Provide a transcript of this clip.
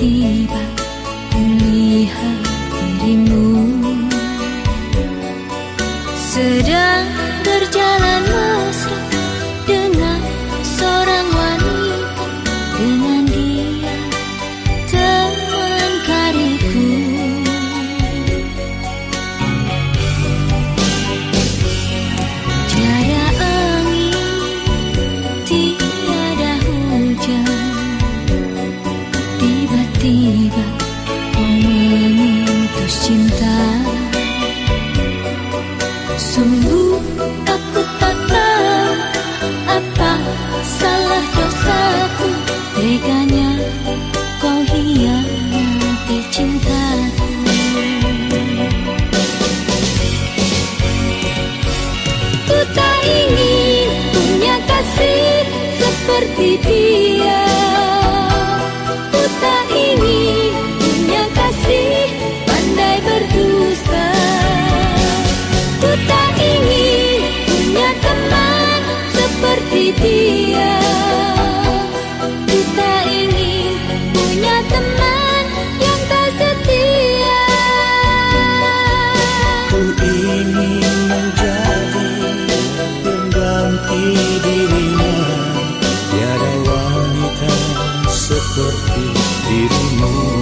tiba kulihat dirimu. Sedang berjalan mesra dengan seorang wanita dengan tiba-tiba kau memutus cinta. Sungguh aku tak tahu apa salah dosaku. Teganya kau hianati cintaku. Ku tak ingin punya kasih seperti dia dirinya. Tiada wanita seperti dirimu.